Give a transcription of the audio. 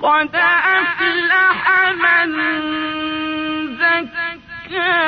قد أفلح من زكاها